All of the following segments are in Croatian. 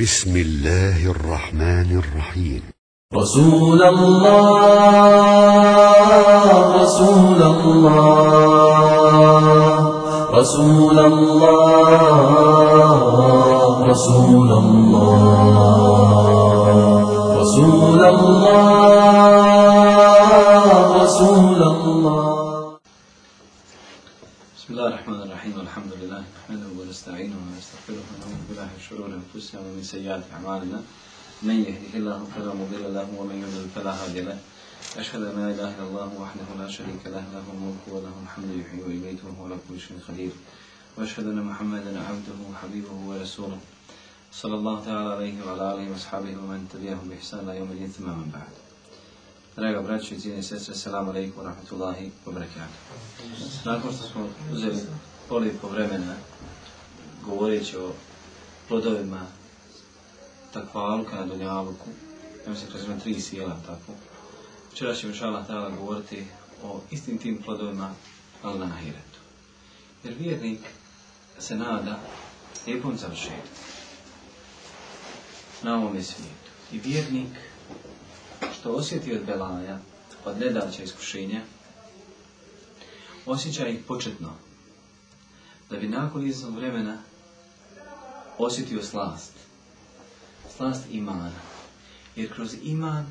بسم الله الرحمن الرحيم. رسول الله رسول الله رسول الله رسول الله رسول الله رسول الله. بسم الله الرحمن الرحيم والحمد لله. ونستعينه ونستغفره ونعوذ بالله من شرور أنفسنا ومن سيئات أعمالنا. من يهده الله فلا مضل له ومن يضلل فلا هادي له. أشهد أن لا إله إلا الله وحده لا شريك له له الملك وله الحمد يحيي ويميت وهو على كل شيء قدير. وأشهد أن محمدا عبده وحبيبه ورسوله. صلى الله تعالى عليه وعلى آله وأصحابه ومن تبعهم بإحسان إلى يوم الدين ثم من بعد. Draga braćo i cijene sestre, salamu alaikum wa rahmatullahi wa barakatuh. Nakon što smo uzeli koliko vremena govoreći o plodovima takvaluka na Dunjaluku, ja mislim kroz tri sjela tako, včera ćemo šala htjela govoriti o istim tim plodovima, ali na ahiretu. Jer vjernik se nada lijepom završetku na ovome svijetu. I vjernik što osjeti od belaja, od nedaća iskušenja, osjeća ih početno, da bi nakon iznog vremena osjetio slast. Slast imana. Jer kroz iman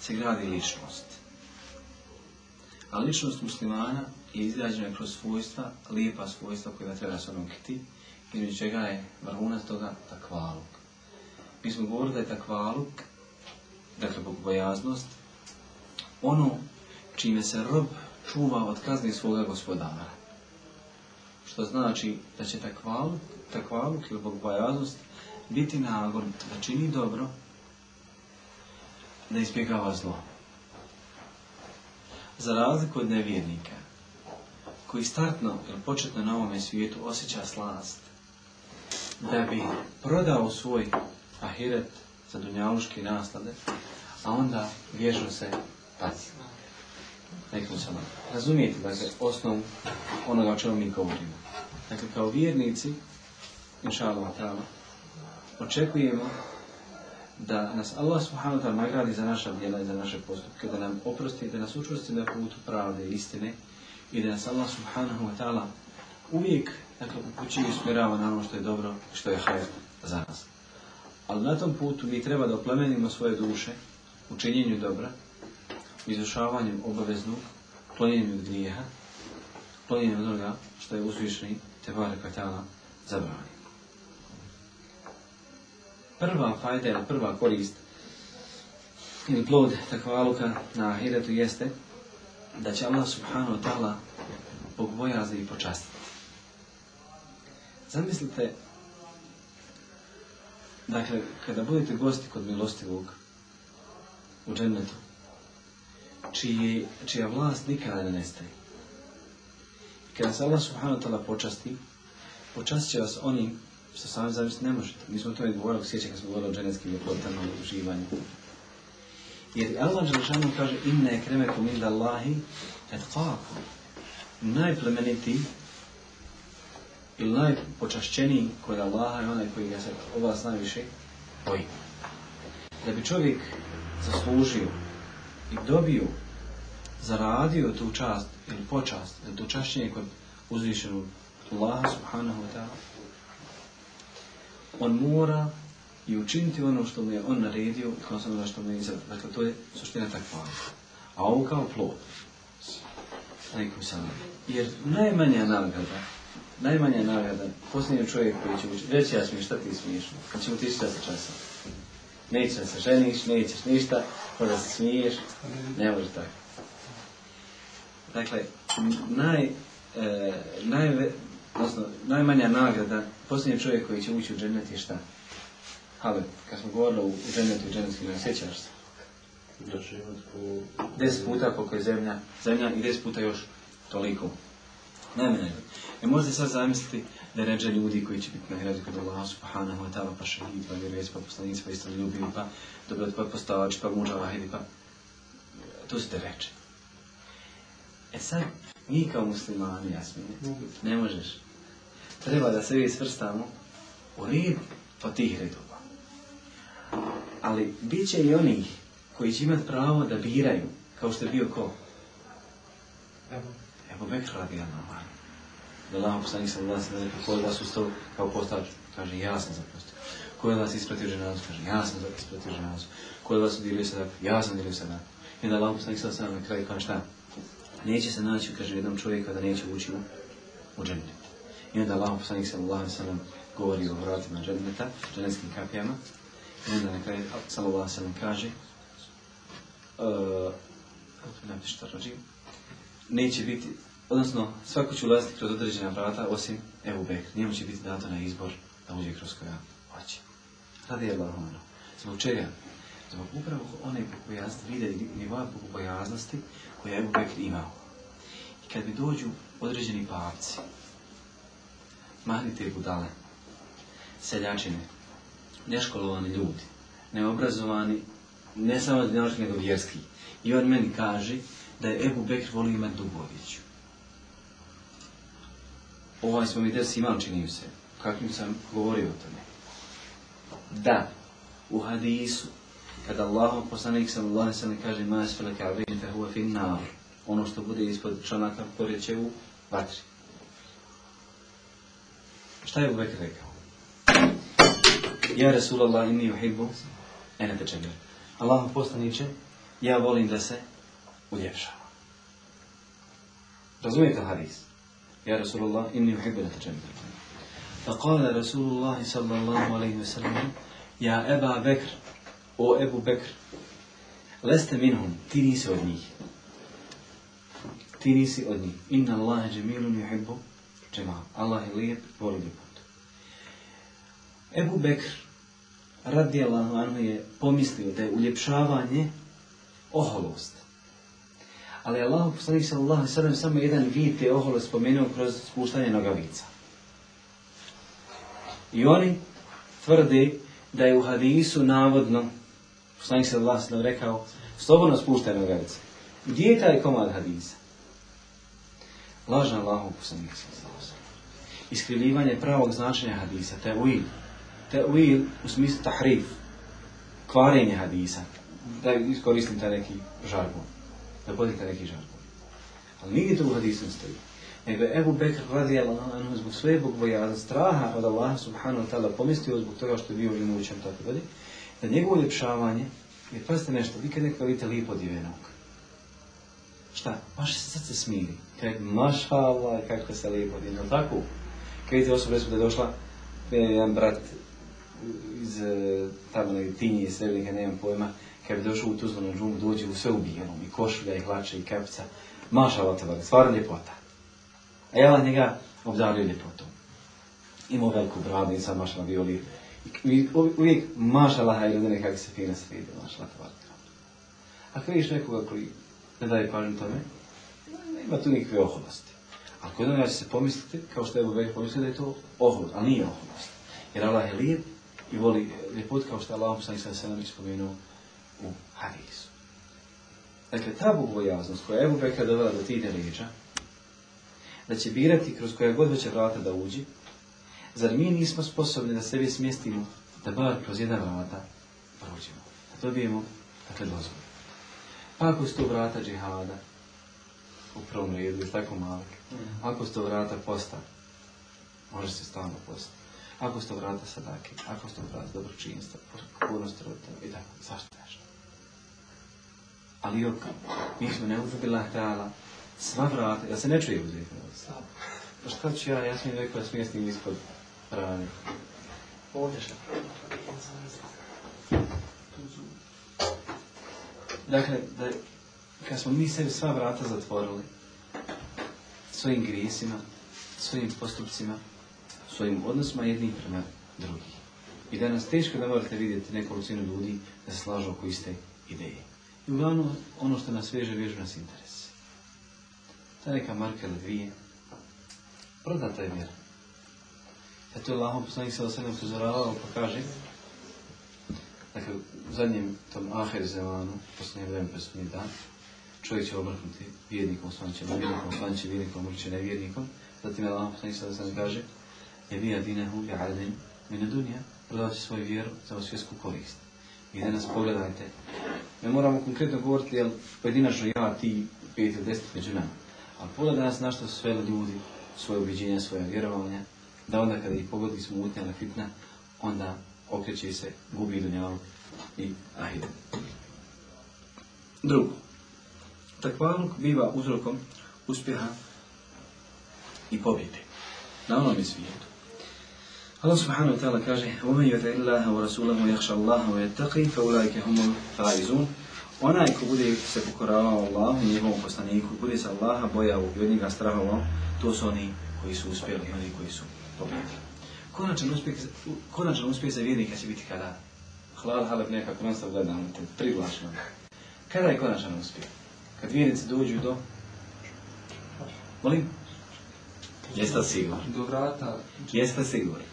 se gradi ličnost. A ličnost muslimana je izgrađena kroz svojstva, lijepa svojstva koja treba se onokiti, i među čega je vrhunac toga takvaluk. Mi smo govorili da je takvaluk dakle bogobojaznost, ono čime se rob čuva od kazni svoga gospodara. Što znači da će takvaluk, takvaluk ili bogobojaznost biti nagon da čini dobro, da izbjegava zlo. Za razliku od nevjernika, koji startno ili početno na ovome svijetu osjeća slast, da bi prodao svoj ahiret za dunjaluške naslade, a onda vježu se paci. Nekom sam Razumijete, dakle, osnovu onoga o čemu mi govorimo. Dakle, kao vjernici, inša Allah, očekujemo da nas Allah subhanahu ta'ala nagradi za naša djela i za naše postupke, da nam oprosti, da nas učvrsti na putu pravde i istine i da nas Allah subhanahu ta'ala uvijek dakle, upućuje i usmjerava na ono što je dobro i što je hajr za nas. Ali na tom putu mi treba da oplemenimo svoje duše u činjenju dobra, u izvršavanju obaveznog, klonjenju grijeha, klonjenju onoga što je uzvišeni te bareka ta'ala zabrani. Prva fajda ili prva korist ili plod takvaluka na ahiretu jeste da će Allah subhanahu wa ta'ala bogbojazni i počastiti. Zamislite Dakle, kada budete gosti kod milostivog u džennetu, čiji, čija vlast nikada ne nestaje. Kada se Allah subhanahu ta'ala počasti, počastit će vas onim što sami zamisliti ne možete. Mi smo to i govorili, sjeća kad smo govorili o dženeckim ljepotama i uživanju. Jer Allah Đelešanu kaže inne ekremekum inda Allahi etqakum. Najplemenitiji ili najpočašćeniji kod Allaha je onaj koji ga se od vas najviše boji. Da bi čovjek zaslužio i dobio, zaradio tu čast ili počast, ili tu čašćenje kod uzvišenog Allaha subhanahu wa ta'ala, on mora i učiniti ono što mu je on naredio i ono što mu je izradio. Dakle, to je suština takva. A ovo kao plod. Alaikum salam. Jer najmanja nagrada najmanja nagrada, posljednji čovjek koji će učiti, reći ja smiješ, šta ti smiješ, kad ćemo ti časa časa. Nećeš da se ženiš, nećeš ništa, pa da se smiješ, ne može tako. Dakle, naj, e, naj, odnosno, najmanja nagrada, posljednji čovjek koji će ući u džennet je šta? Hale, kad smo govorili u džennetu i džennetskim, ne sjećaš se? Deset puta koliko je zemlja, zemlja i deset puta još toliko. Najmanje. E možete sad zamisliti da ređe ljudi koji će biti nagradi kod Allah subhanahu wa ta'ala, pa šahid, pa vjerovec, pa poslanici, pa isto ljubivi, pa dobro, pa postavač, pa muđa vahidi, pa... To se te reče. E sad, mi kao muslimani, Jasmine, ne možeš. Treba da se vi svrstamo u red po tih redova. Ali bit će i onih koji će imati pravo da biraju, kao što je bio ko? Evo Bekr radi Allah. Da Allah poslanik sam Allah sam rekao, ko vas ustao kao postač? Kaže, ja sam zapustio. Ko od vas ispratio ženazu? Kaže, ja sam ispratio ženazu. Ko od vas udjelio sadak? Ja sam udjelio sadak. I onda Allah poslanik sam sam na kraju kaže šta? Neće se naći, kaže, jednom čovjeka da neće ući u, u džennet. I onda Allah poslanik sam Allah sam govori o vratima dženneta, džennetskim kapijama. I onda na kraju sallallahu sallam kaže uh, rođim, neće biti, odnosno svako će ulaziti kroz određena vrata osim Ebu Bekr. Njemu će biti dato na izbor da uđe kroz koja hoće. Radi je ono. Zbog čega? Zbog upravo one bogobojaznosti, vide nivoa bogobojaznosti koje je Ebu Bekr imao. I kad mi dođu određeni pavci, mahnite budale, seljačine, neškolovani ljudi, neobrazovani, ne samo dinarski, nego vjerski. I on meni kaže da je Ebu Bekr volio imati Duboviću. Ovaj smo mi des imali, čini mi se, kakvim sam govorio o tome. Da, u hadisu, kada Allah poslanik sam Allah se ne kaže ma esfele ka'bin fe huwa fin ono što bude ispod članaka porjeće u vatri. Šta je Ebu Bekr rekao? Ja Rasulallah inni uhibbu ene tečegar. Allah poslaniće, ja volim da se uljepšava. Razumijete hadis? Ja Rasulullah inni uhibbu ene tečegar. فقال رسول الله صلى الله عليه وسلم يا أبا بكر O Ebu Bekr, leste minhum, ti nisi od njih. Ti nisi od njih. Inna Allahe džemilun yuhibbu džemal. Allah je lijep, voli ljepotu. Ebu Bekr, radijallahu anhu, je pomislio da je uljepšavanje oholost. Ali Allah, poslanik sallallahu sallam, samo jedan vid te oholost spomenuo kroz spuštanje nogavica. I oni tvrde da je u hadisu navodno poslanik se Allah sallam rekao, slobodno spuštaj nogavice. Gdje je taj komad hadisa? Lažna Allahu poslanik Iskrivljivanje pravog značenja hadisa, te uil. Te uil u smislu tahrif, kvarenje hadisa. Da iskoristim taj neki žargon. Da podim taj neki žargon. Ali nigdje to u hadisu stoji. Nego Ebu Bekr radi anhu zbog svoje bogbojaza, straha od Allaha subhanahu wa ta'ala pomislio zbog toga što je bio imućan tako dalje, da njegovo uljepšavanje, jer pazite nešto, vi kad neko vidite lijepo odjevenog, šta, vaše srce smiri, kaj, maša Allah, kako se lijepo odjeveno, tako? Kad vidite osobu, da je došla, e, jedan brat iz e, tamo na Tinji, iz Srebrnika, nemam pojma, kad bi došao u Tuzlanu džumu, dođe u sve ubijenom, i košulja, i hlače, i kapica, maša Allah, stvarno ljepota. A ja njega obdario ljepotom. Imao veliku bradu, nisam maša bio lijep. I uvijek mašala hajde ljudi nekako se fina svidi, mašala tvarka. Ako vidiš nekoga koji ne daje pažnju tome, nema tu nikakve oholosti. A kod će se pomisliti, kao što je Ebu Bekr pomisliti da je to oholost, ali nije oholost. Jer Allah je lijep i voli ljepot kao što je Allah sam se nam ispomenuo u hadisu. Dakle, ta bogobojaznost koja je Ebu Bekr dovela do tih leđa, da će birati kroz koja god će vrata da uđi, Zar mi nismo sposobni da sebi smjestimo da bar kroz jedan vrata prođemo? Da dobijemo, dakle, dozvolu. Pa ako su to vrata džihada, u prvom redu, je tako malo. Ako su to vrata posta, može se stalno posta. Ako su to vrata sadake, ako su to vrata dobročinstva, pokornost roditelja i tako, zašto nešto? Ali jok, mi smo ne uzubila htjela sva vrata, ja se ne čuje uzeti vrata. Pa šta ću ja, ja sam im rekao da smjestim ispod Rani. Ovdje što? Dakle, da, kad smo mi sebi sva vrata zatvorili, svojim grijesima, svojim postupcima, svojim odnosima jednih prema drugih. I da nas teško da morate vidjeti nekolicinu ljudi da se slažu oko iste ideje. I uglavnom, ono što nas veže, vežu nas interesi. Ta neka marka ili dvije, prodata je vjera. Eto je Allahom poslanik sa osrednjem upozoravao pa kaže Dakle, u zadnjem tom aher zemanu, posljednjem vremenu presudnji dan, čovjek će obrhnuti vjernikom, svanće nevjernikom, svanće vjernikom, umriće nevjernikom. Zatim Allah poslanik sa osrednjem kaže Je bija dinehu bi adin mine dunja, prodavat će svoju vjeru za svjetsku korist. Vi danas pogledajte. Ne moramo konkretno govoriti, jel pojedinačno ja, ti, pet ili deset među nama. Ali pogledaj nas na što su sveli ljudi, svoje ubiđenja, svoje vjerovanja, da onda kada ih pogodi smutnja ili fitna, onda okreće se, gubi dunjalu i ahiret. Drugo, takvaluk biva uzrokom uspjeha i pobjede na onome svijetu. Allah subhanahu wa ta'ala kaže وَمَنْ يُتَعِ اللَّهَ وَرَسُولَهُ يَخْشَ اللَّهَ وَيَتَّقِي فَأُولَٰئِكَ هُمُ الْفَائِزُونَ Onaj ko bude se pokoravao Allahu i njegovom poslaniku, bude se Allaha bojao i od njega strahovao, to su oni koji su uspjeli, oni koji su pobjedili. Konačan uspjeh, konačan uspjeh za vjernika će biti kada? Halal halab nekako non stop gledamo, te priglašeno. Kada je konačan uspjeh? Kad vjernici dođu do... Molim? Jeste li sigurni? Do vrata. Jeste li sigurni?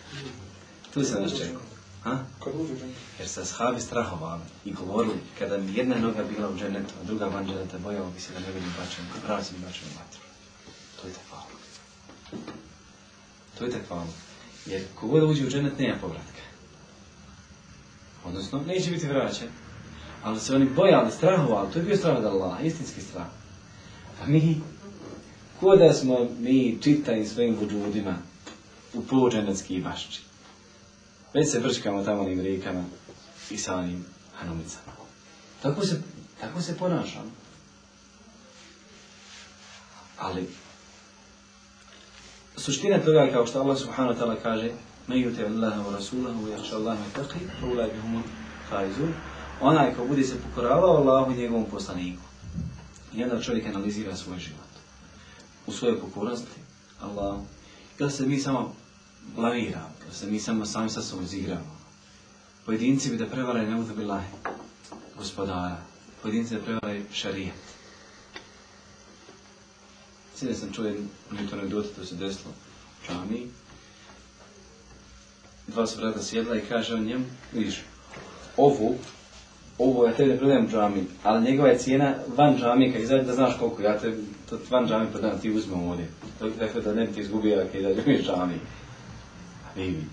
Tu sam nas čekao. Ha? Kad uđe žena. Jer se ashabi strahovali i govorili, kada bi jedna noga bila u dženetu, a druga van dženeta, bojao bi se da ne vidim bačen, pravi mi bačen u vatru. To je takvalo. To je takvalo. Jer kogod uđe u dženet, nema povratka. Odnosno, neće biti vraćan. Ali se oni bojali, strahovali, to je bio strah od Allaha, istinski strah. A mi, ko da smo mi čitani svojim vudžudima u pođenecki bašči. Već se brčkamo tamo onim rijekama i sa onim hanumicama. Tako se, tako se ponašamo. Ali, suština toga kao što Allah subhanahu wa ta'ala kaže Me yute Allaha wa rasulahu yakhsha Allaha taqi fa ulai humul faizun. Onaj ko bude se pokoravao Allahu i njegovom poslaniku. I onda čovjek analizira svoj život. U svojoj pokornosti Allahu. Ili se mi samo blamiramo, ili se mi samo sami sa sobom. Pojedinci bi da prevare neudhu bilahi, gospodara. Pojedinci da prevare šarijet. Sine sam čuo jednu anegdotu, to se desilo u džamiji. Dva su brata sjedla i kaže on njemu, vidiš, ovu, ovo ja tebi ne predajem u džamiji, ali njegova je cijena van džamije, kad izađe da znaš koliko, ja te to van džamije predam, ti uzmem ovdje. To je dakle da ne bi ti izgubio kad izađe iz džamije. A vi.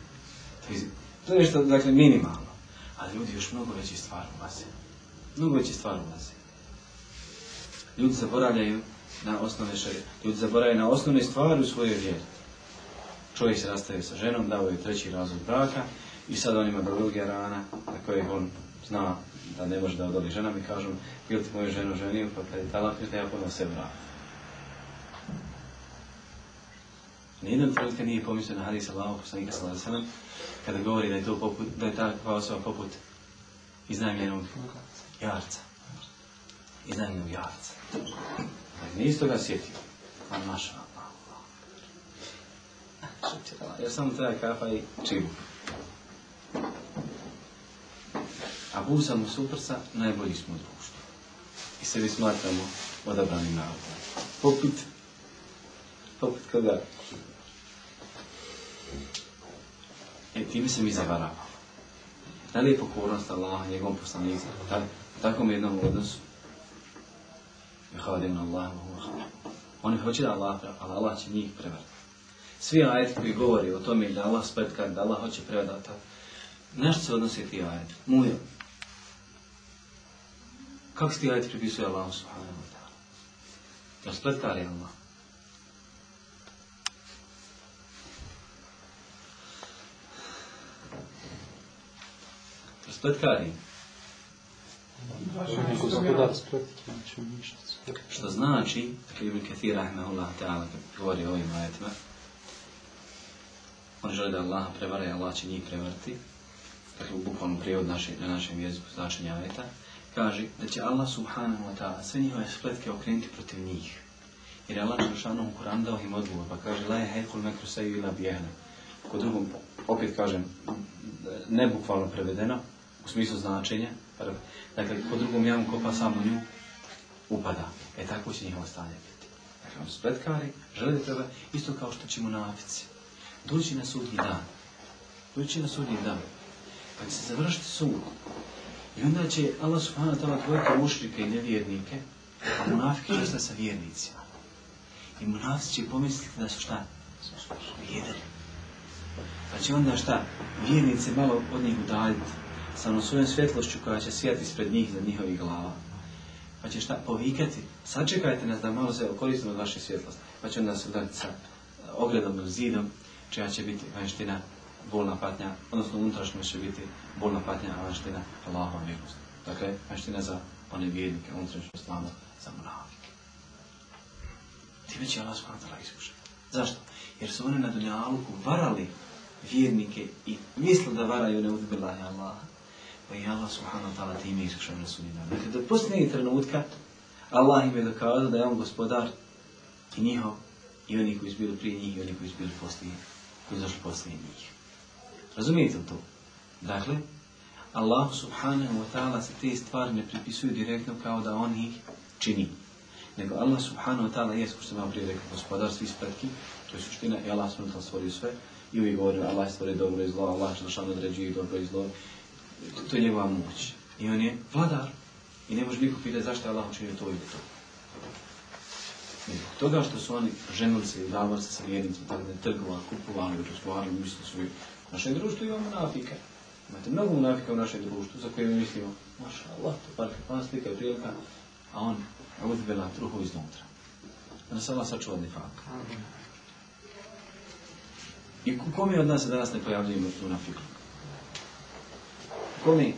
To je- To je nešto, dakle, minimalno. Ali ljudi još mnogo veći stvar ulaze. Mnogo veći stvar ulaze. Ljudi zaboravljaju na osnovne šarije. Ljudi zaboravljaju na osnovne stvari u svojoj vjeri. Čovjek se rastaje sa ženom, dao je treći razvod braka i sad on ima drugija rana na kojeg on zna da ne može da odoli ženom i kažu ili ti moju ženu ženio, pa kad je talak ja ponovno se vrati. Nijedan trenutka nije pomislio na hadis Allahu poslanika sallallahu kada govori da je to poput da je takva osoba poput iznajmljenog jarca. Iznajmljenog jarca. Dakle, nije toga sjetio. A maša Allah. Ja samo treba kafa i čibu. A busamo suprsa, najbolji smo u društvu. I sebi smatramo odabranim narodom. Poput, poput koga? E, time se mi zavaravamo. Da li je pokornost Allaha, njegovom poslaniku, da, takvom jednom odnosu? Yuhadim Allah, Oni hoće da Allah, ali Allah će njih prevariti. Svi ajeti koji govori o tome da Allah spletka, da Allah hoće prevariti, na što se odnose ti ajeti? Mujo. Kako se ti ajeti pripisuje Allahu subhanahu wa ta'ala? Da spletkar je Allah. Da neće ništa. Što znači, dakle Ibn Kathir rahimahullah ta'ala kad govori o ovim ajetima, on želi da Allah prevara i Allah će njih prevariti, dakle u bukvalnom prijevod na našem jeziku značenja ajeta, kaže da će Allah subhanahu wa ta'ala sve njihove spletke okrenuti protiv njih. Jer je Allah Žešanu u Kur'an dao im odgovor, pa kaže la je hejkul mekru seju ila bijehne. Kod drugom, opet kažem, ne bukvalno prevedeno, u smislu značenja, dakle, kod drugom jamu kopa samo nju, upada. E tako će njihovo stanje biti. Dakle, on spletkari, žele da treba, isto kao što će munafici. Doći na sudnji dan. Doći na sudnji dan. Pa će se završiti sud. I onda će Allah subhanahu wa ta'ala tvojiti mušrike i nevjernike, a munafike će sa vjernicima. I munafici će pomisliti da su šta? Vjederi. Pa će onda šta? Vjernice malo od njih udaljiti. sa onom svojom svjetlošću koja će sijati ispred njih za njihovih glava. Pa će šta povikati, sačekajte nas da malo se okoristimo od vaše svjetlosti. Pa će onda se udariti sa ogledom zidom, čija će biti vanština bolna patnja, odnosno unutrašnjima će biti bolna patnja, a vanština Allahova. Dakle, vanština za one vjernike, unutrašnju slavu za munafike. Time će Allah ta'ala iskušati. Zašto? Jer su oni na dunjaluku varali vjernike i misle da varaju ne uzbilahi Allaha. Pa i Allah subhanahu wa ta'ala time iskušao na sudnji. Dakle, do trenutka Allah im je dokazao da je on gospodar i njihov i oni koji su bili prije njih i oni koji su bili poslije, koji su došli poslije njih. Razumijete li to? Dakle, Allah subhanahu wa ta'ala se te stvari ne pripisuju direktno kao da on ih čini. Nego Allah subhanahu wa ta'ala je, što sam vam prije rekao, gospodar svih spretki, to je suština i Allah subhanahu wa ta'ala stvorio sve i uvijek govorio Allah je stvorio dobro i zlo, Allah što određuje dobro i zlo. To, je njegova moć. I on je vladar. I ne može niko pitati zašto je Allah učinio to ili to. Zbog toga što su oni ženili se i davali se sa vjernicima, tako da je trgovali, kupovali, razgovarali, mislili su u našem društvu imamo munafika. Imate mnogo munafika u našem društvu za koje mi mislimo, maša Allah, to par kakva slika prilika, a on uzbila truhu iznutra. Da nas Allah sačuva od nifaka. I kome od nas danas ne pojavljuje munafik? Kome?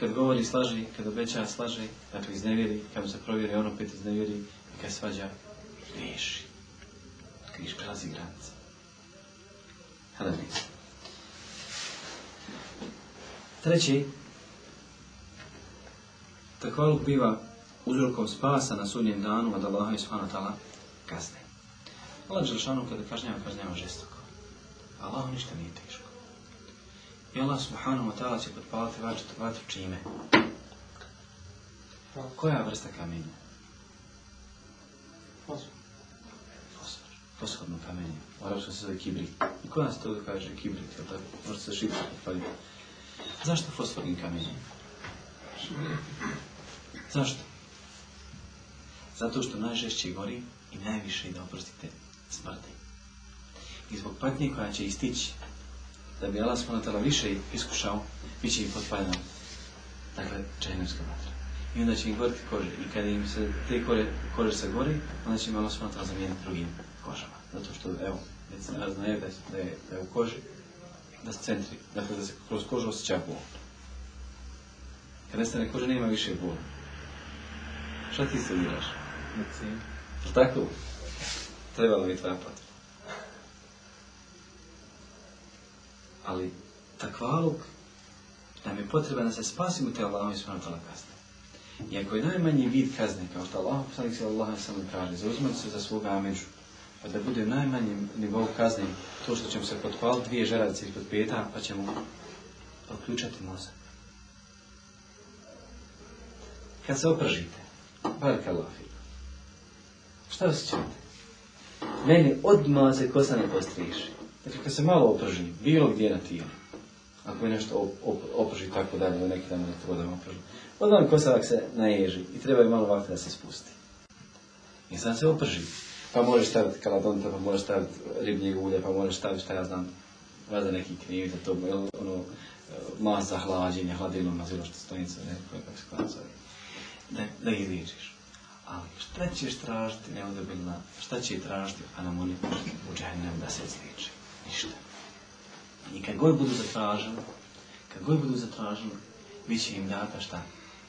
Kad govori slaži, kad obeća slaži, dakle iznevjeri, kad mu se provjeri, on opet iznevjeri i kad svađa, griješi. Griš prelazi granice. Vidite. Treći, takvaluk biva uzrokom spasa na sudnjem danu od Allaha i subhanahu wa ta'ala kazne. Allah Đelšanu kada kažnjava, kažnjava žestoko. Allahu ništa nije teško. I Allah subhanahu wa ta'ala će potpaliti vatru, vatru čime? Koja vrsta kamenja? Fosfor. Fosforno kamenje. U arabskom se zove kibrit. I koja se to kaže kibrit, jel tako? Možete se šipiti potpaliti. Zašto fosfornim kamenjem? Zašto? Zato što najžešće gori i najviše da oprostite smrti. I zbog patnje koja će istići, da bi Allah s.w.t. više iskušao, bit će im potpaljena, dakle, džahnemska vatra. I onda će im goriti kože. I kada im se te kože, kože se gori, onda će im Allah s.w.t. zamijeniti drugim kožama. Zato što, evo, već se raznaje da, je- da, je, u koži, da se centri, dakle da se kroz kožu osjeća bol. Kad nestane kože, nema više bola. Šta ti studiraš? Medicina. Jel tako? Trebalo bi tvoja potreba. Ali takvaluk nam je potreba da se spasimo te Allahom i wa ta'ala kazne. I ako je najmanji vid kazne, kao što Allah poslanik se Allah samo kaže, zauzmati se za svoga ameđu, da bude u najmanjem nivou kazne to što ćemo se potpaliti dvije žeradice ispod peta, pa ćemo otključati mozak. Kad se opržite, barka fiku. Šta osjećate? Meni odmah se kosa ne postriši. Dakle, kad se malo oprži, bilo gdje na tijelu, ako je nešto op, op, oprži tako dalje, u neki dan da to vodom oprži, odmah mi kosa ovak se naježi i treba je malo ovako da se spusti. I sad se oprži. Pa možeš staviti kaladonta, pa možeš staviti ribnjeg ulja, pa možeš staviti šta ja znam, valjda neki krimi za to, jel, ono, mas za hlađenje, hladilno mazilo što stojica, ne, kako se kada zove. Da, da ih izliječiš. Ali šta ćeš tražiti neudobilna, šta će tražiti anamoni u džahnem da se izliječi? Ništa. I kad god budu zatražili, kad god budu zatražili, bit će im data šta?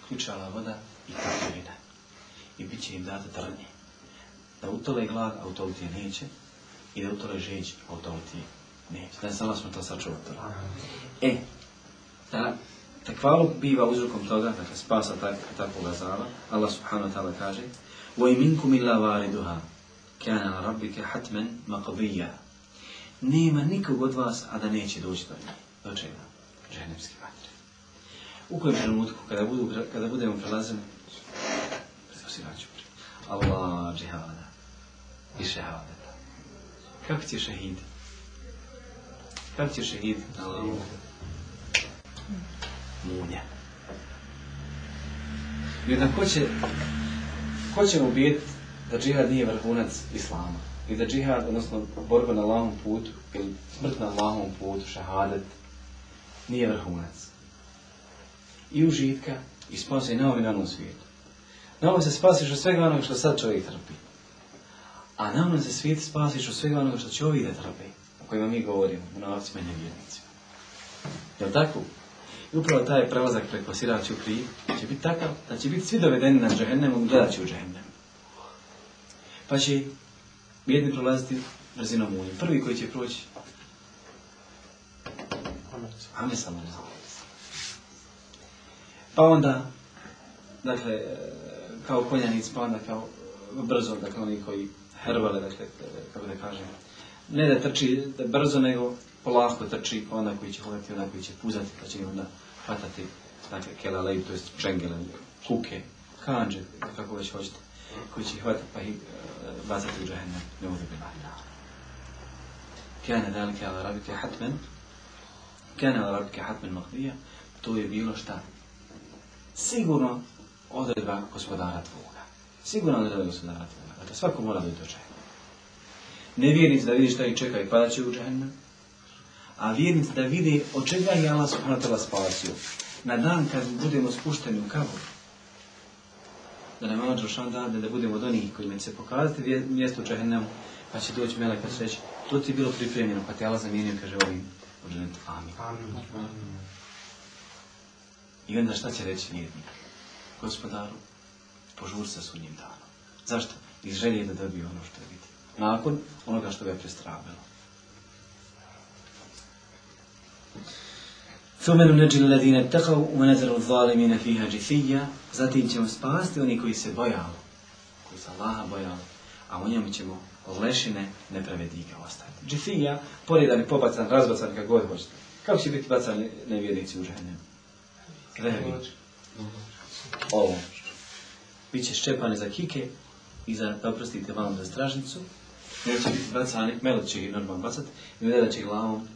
Ključala voda i katarina. I bit će im data trnje. Da utole glad, a utoliti je neće. I da utole žeđ, a utoliti je neće. Da samo smo to sačuvali. E, da takvaluk biva uzrokom toga, dakle spasa tak, takvog azaba, Allah subhanahu wa ta'ala kaže وَإِمِنْكُمْ إِلَّا وَارِدُهَا كَانَ رَبِّكَ حَتْمًا مَقْضِيًّا Nema nikog od vas, a da neće doći do nje. Do čega? Ženevske vatre. U kojem trenutku, kada, budu, kada budemo prelazili, pretpostavljat ću Allah džihada i šehadeta. Kako će šehid? Kako će šehid na Allahu? munja. I onda ko će, ko će mu biti da džihad nije vrhunac islama? I da džihad, odnosno borba na Allahom putu, ili smrt na Allahom putu, šahadet, nije vrhunac. i užitka i spasa i na ovom i na onom svijetu. Na ovom se spasiš od svega onoga što sad čovjek trpi. A na onom se svijet spasiš od svega onoga što će ovi da trpe, o kojima mi govorimo, u novcima i nevjernicima. Jel tako? I upravo taj prelazak preko siraću krij će biti takav da će biti svi dovedeni na džehennemu, gledat će u džehennemu. Pa će jedni prolaziti brzinom uljem. Prvi koji će proći, Ame sam Pa onda, dakle, e, kao konjanic, pa onda kao brzo, dakle oni koji herbale, dakle, kako da kažem, ne da trči da brzo, nego polako trči, pa onda koji će hodati, onda koji će puzati, pa će onda hvatati, dakle, kelalej, to jest čengele, kuke, kanđe, kako već hoćete, koji će hvatati pa ih e, bacati u džahennem, ne uvi bila. Kjane dalike ala rabike hatmen, kjane ala rabike hatmen mahdija, to je bilo šta? Sigurno odredba gospodara tvoga. Sigurno odredba gospodara tvoga. Dakle, svako mora doći do. Ne vjernici da vidi šta ih čeka i padat će u džahennem, a vjernici da vidi od čega je Allah subhanahu spasio. Na dan kad budemo spušteni u kabur, da nam Allah Đelšan dade da budemo od onih koji će se pokazati mjesto u džahennemu, pa će doći melek pa će reći, to ti je bilo pripremljeno, pa te Allah zamijenio, kaže ovim u džennetu. Amin. I onda šta će reći vjernik? Gospodaru, požur sa sudnjim danom. Zašto? i želje da dobije ono što je vidio. Nakon onoga što ga je prestravilo. Sumen neđi ladine takav u nezaru zalimine fiha džisija, zatim ćemo spasti oni koji se bojalo, koji se Allaha bojalo, a u njemu ćemo lešine nepravednika ostaviti. Džisija, poridan i pobacan, razbacan kako god hoćete. Kako će biti bacani nevjernici u ženem? Rehevi. Ovo. Biće ščepani za kike, i za, da oprostite malo za stražnicu neće biti bacani, melot će ih normalno bacati i udarat će glavom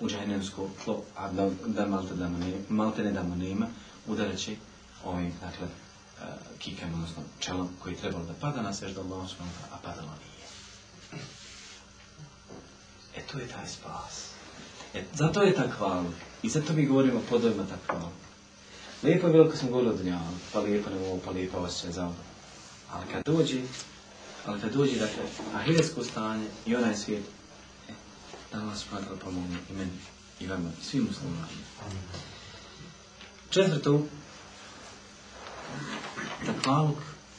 u džahennemsko tlo, a da, da malte, da ne, malte ne da mu nema, udarat će ovim, dakle, uh, kikem, odnosno čelom koji je trebalo da pada na sežda Allahom a padalo nije. E to je taj spas. E, zato je ta hvala. I zato mi govorimo o podovima ta hvala. Lijepo je bilo kad smo govorili o dunjalu, pa lijepo nam ovo, pa lijepo osjećaj za ovo. Ali kad dođe, ali kad dođe, dakle, ahiretsko stanje i onaj svijet, e, da wa ta'ala pomogne i meni, i vama, i svim muslimanima. Četvrto, takvaluk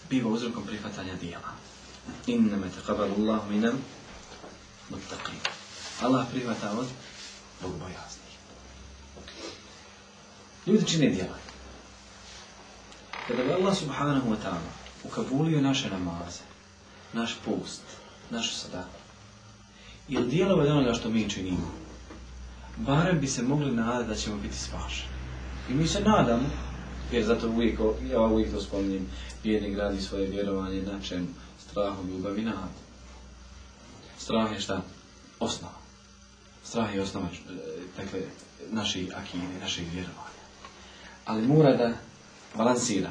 biva uzrokom prihvatanja dijela. Innama taqabbalu Allahu minal muttaqin. Allah prihvata od bogobojaznih. Ljudi čine dijela. Kada bi Allah subhanahu wa ta'ala ukabulio naše namaze, naš post, našu sadaku, dijelove od onoga što mi činimo, barem bi se mogli nadati da ćemo biti spašeni. I mi se nadamo, jer zato uvijek, ja uvijek to spominjem, vjernik gradi svoje vjerovanje na čemu? Strahom, ljubav i. Strah je šta? Osnova. Strah je osnova, e, dakle, naše akide, našeg vjerovanja. Ali mora da balansira.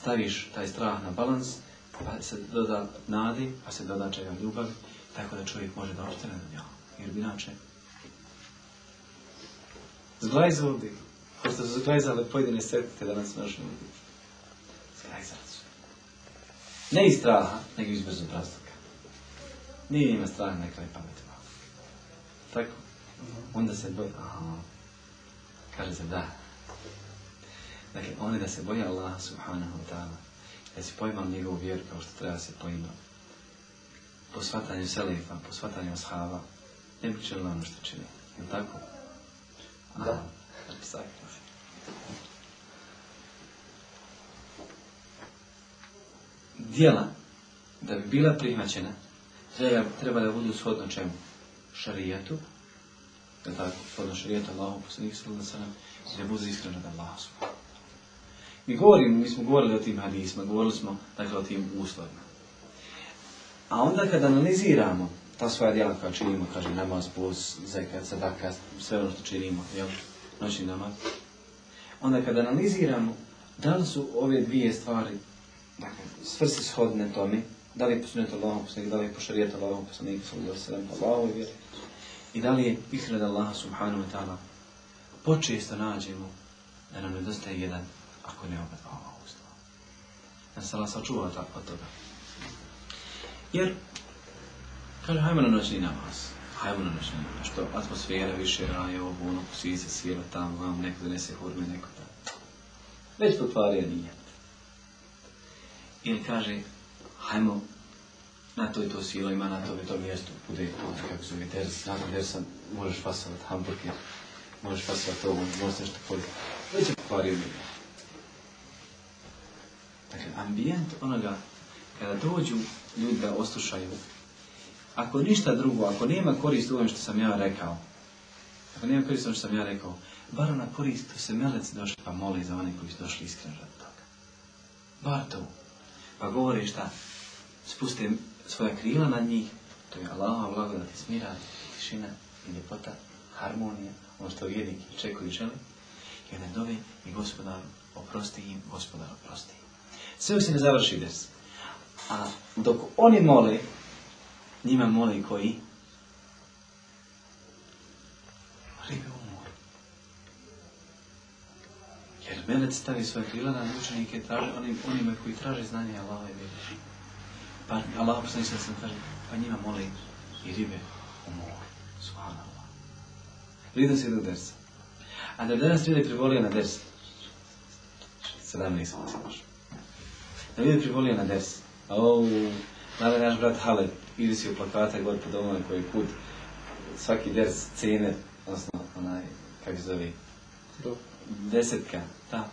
Staviš taj strah na balans, pa se doda nadi, pa se doda čega ljubavi, tako da čovjek može da opstane na njom. Jer bi inače zglajzali bi, kao što su zglajzale pojedine setite danas u našem ljudi. Zglajzali su. Ne iz straha, nego iz bezobrazluka. Nije ima straha na kraj pameti malo. Tako? Onda se boje, aha, kaže se da. Dakle, oni da se boje Allah subhanahu wa ta'ala, da si pojmao njegovu vjeru kao što treba se pojmao, po shvatanju selifa, po shvatanju ashaba, ne bi činili ono što čini. Je li tako? Da. Apsakno. Dijela, da bi bila prihvaćena, treba, treba da budu shodno čemu? Šarijatu, je li tako? Shodno šarijatu Allahu, poslanik i da budu iskreno da Allah subhanahu. Mi govorimo, mi smo govorili o tim hadisma, govorili smo dakle, o tim uslovima. A onda kad analiziramo ta svoja djela koja činimo, kaže namaz, post, zekat, sadaka, sve ono što činimo, jel, noćni namaz, onda kad analiziramo da li su ove dvije stvari dakle, svrsi shodne tome, da li je posunet Allahom da li je pošarijet Allahom poslanik, sallallahu alaihi i da li je ihrad Allaha subhanahu wa ta'ala, počesto nađemo da nam nedostaje jedan, ako ne oba dva ova uslova. Da se Allah sačuva od toga. Jer, kaže, hajmo na noćni namaz. Hajmo na noćni namaz. Što atmosfera više raje ovo, ono, svi se sjela tamo, vam neko donese hurme, neko tamo. Već potvario nijet. Ili kaže, hajmo na to i to silo ima na to i to mjesto, bude to, kako zove, ders, nakon dersa možeš fasovati hamburger, možeš fasovati ovo, možeš nešto politi. Već je pokvario nijet. Dakle, ambijent onoga, kada dođu ljudi da oslušaju, ako ništa drugo, ako nema korist u ovom što sam ja rekao, ako nema korist u ovom što sam ja rekao, bar ona korist se melec došli pa moli za one koji su došli iskreno radi toga. Bar to. Pa govori šta, spuste svoja krila nad njih, to je Allahova blagodat i smira, tišina i ljepota, harmonija, ono što vjernik čekuje i želi, i onda dove i gospodaru oprosti im, gospodaru oprosti im. Sve se ne završi des. A dok oni mole, njima mole i koji? Ribe u moru. Jer melec stavi svoje krila na učenike, traže, onim, onima koji traže znanje Allaha i vjeri. Pa Allah poslani se sam kaže, pa njima mole i ribe u moru. Subhanallah. Vidim se do dersa. A da danas ljudi privolio na ders, 17 sam još. Da ljudi privolio na ders. Au, da naš brat Haled, ide si u plakata gore po domovima koji put svaki ders cene, odnosno onaj, kako se zove, desetka, da.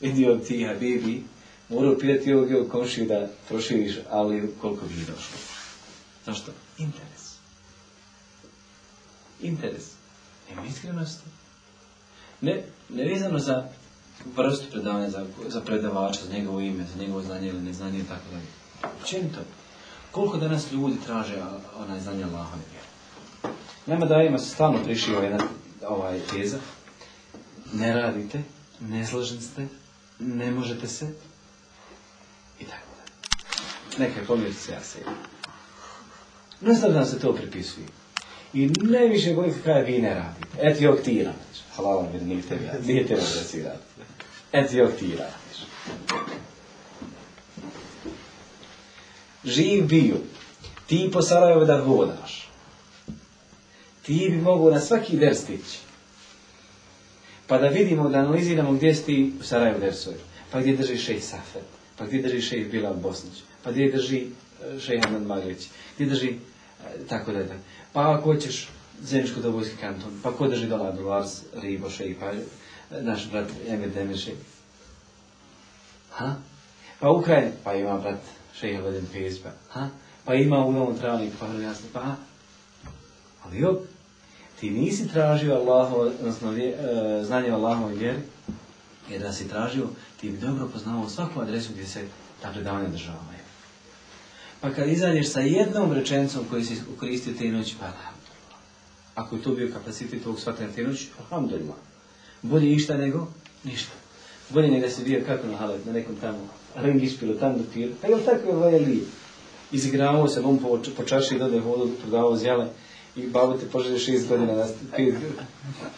Vidio ti, Habibi, morao pitati ovog ovog komšiju da proširiš, ali koliko bi došlo. Zašto? Interes. Interes. Nema iskrenosti. Ne, ne vezano za vrstu predavanja, za, za predavača, za njegovo ime, za njegovo znanje ili neznanje i tako dalje. Općenito. Koliko danas ljudi traže onaj znanje Allahove vjere? Nema da ima se stalno prišio jedna ovaj teza. Ne radite, ne slažem ste, ne možete se i tako dalje. Neka se ja se. Nastavno se to pripisuje. I najviše kad kaže vi ne radite. Et jok ti radiš. Halala mi, nije tebi, nije tebi da si radiš. Živ bio. Ti po Sarajevo da hodaš. Ti bi mogao na svaki der stići. Pa da vidimo, da analiziramo gdje si ti u Sarajevo dersovi. Pa gdje drži šej Safet. Pa gdje drži šej Bilal Bosnić. Pa gdje drži e, šej Ahmed Maglić. Gdje drži e, tako da je tako. Pa ako hoćeš Zemljško dobojski kanton, pa ko drži dola Lars, Ribo, šej, pa e, naš brat Emir Demir šej. Ha? Pa Ukrajin, pa ima brat šej Vadim Pizba. Ha? Pa ima u novom travniku, pa jasno, pa? Ali jok, ti nisi tražio Allaho, odnosno vje, e, znanje o Allahovoj vjeri, jer da si tražio, ti bi dobro poznavao svaku adresu gdje se ta predavanja državaju. Pa kad izađeš sa jednom rečenicom koju si koristio te noći, pa. Ako je to bio kapacitet tvog shvatanja te noći, alhamdulillah. Bolje išta nego ništa. Bolje nego si bio kako na halet, na nekom tamo rengišpilu, tamo piru. Pa jel tako je ovaj? Izigravao se, on po, po čaši dode hodu, prodavao zjale i babo te poželje šest godina na pet,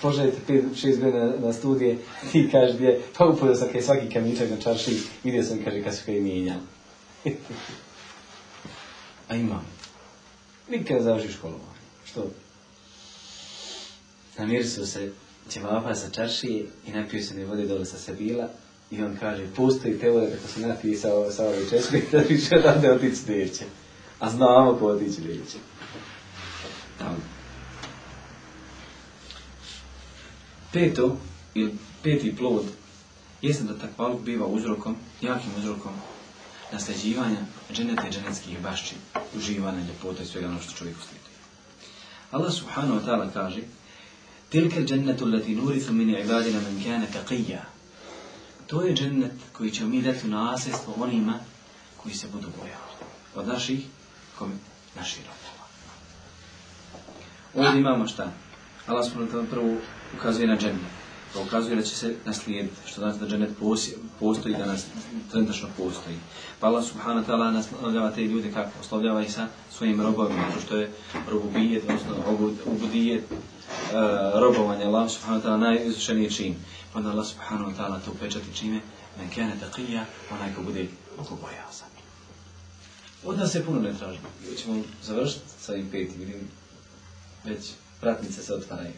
poželje te pet, šest godina na, studije, ti kažeš gdje, pa upodio sam kaj svaki kamičak na čarši, vidio sam, kaže, kad su kaj mijenjali. A imam. Nikad ne završi školovanje. Što? Namiri su se ćevapa sa čaršije i napio se mi vode dole sa Sabila i on kaže, pusti te vode kako se napije sa, ove- češke da više odavde otići neće. A znamo ko otići neće. Peto, ili peti plod, jeste da takvaluk biva uzrokom, jakim uzrokom nasljeđivanja dženeta i dženetskih bašći, uživanja ljepota i svega ono što čovjeku slijedi. Allah subhanahu wa ta'ala kaže Tilka džennetu lati nurithu min ibadina man kana taqiyya. To je džennet koji ćemo mi dati u nasljedstvo onima koji se budu bojali. Od naših, kom, naših robova. Ovdje imamo šta? Allah subhanahu wa ta'ala prvo ukazuje na džennet. Pa ukazuje da će se naslijediti, što znači da dženet postoji danas, trenutačno postoji. Pa Allah subhanahu ta'ala naslovljava te ljude kako? Oslovljava ih sa svojim robovima, to što je robubijet, odnosno obud- ubudijet, uh, robovanje Allah subhanahu ta'ala najizvršeniji čin. Pa onda Allah subhanahu ta'ala to upečati čime? Men kene taqija, onaj ko bude bogobojazan. Od nas se puno ne traži. Ćemo završiti sa ovim petim, vidim, već pratnice se otvaraju.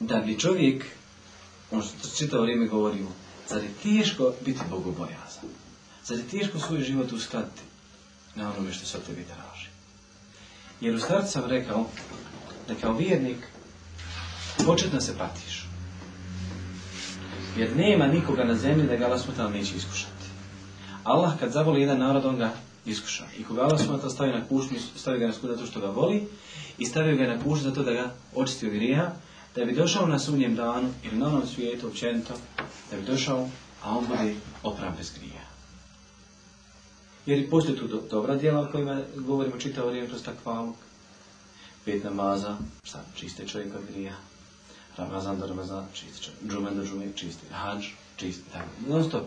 Da bi čovjek, ono što čitavo vrijeme govorimo, zar je teško biti bogobojazan? Zar je teško svoj život uskladiti na onome što se od tebi traži? Jer u startu sam rekao da kao vjernik početno se patiš. Jer nema nikoga na zemlji da ga Allah neće iskušati. Allah kad zavoli jedan narod, on ga iskuša. I koga Allah smutala stavi na kušnju, stavi ga na skup zato što ga voli i stavio ga na kušnju zato da ga očisti od grijeha, da bi došao na sudnjem danu ili na onom svijetu općenito, da bi došao, a on bude opran bez grijeha. Jer i postoje tu do, dobra djela o kojima govorimo čitavo vrijeme kroz takvalog. Pet namaza, šta, čiste čovjek od grija. Ramazan do Ramazan, čisti čovjek. Džumen do džume, čisti. Hadž, čisti. Tako, non stop.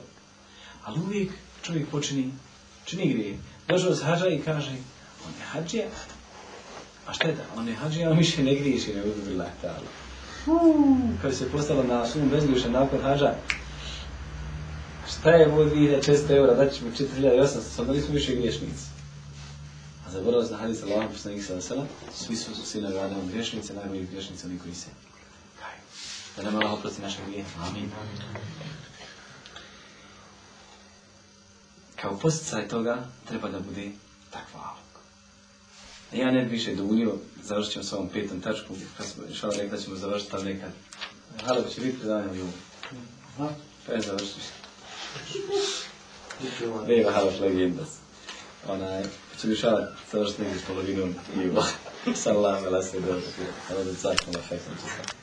Ali uvijek čovjek počini, čini grije. Došao s hađa i kaže, on je hađija. A šta je da? On je hađija, on više ne griješi, ne uzbili Kad se postalo na sum bezgrišan nakon hađa, šta je ovo 2600 eura, daći ćemo 4800, sad nismo više griješnici. A zaboravili se na hadis Allah, poslanik sa sela, svi su sinovi Adama griješnici, najbolji griješnici oni koji se. Da nam Allah oprosti naše grije. Amin. Kao posticaj toga treba da bude takva Ja ne bi više duljio, završit ćemo s ovom petom tačkom, kad smo išali rekli da ćemo završiti tam nekad. Halep će biti predavanje u julu. Pa je završiš. Nema Halep legendas. Onaj, će šalat završiti negdje s polovinom jula. Salam, ala se dobro. Hvala da cakno na feknom čestam.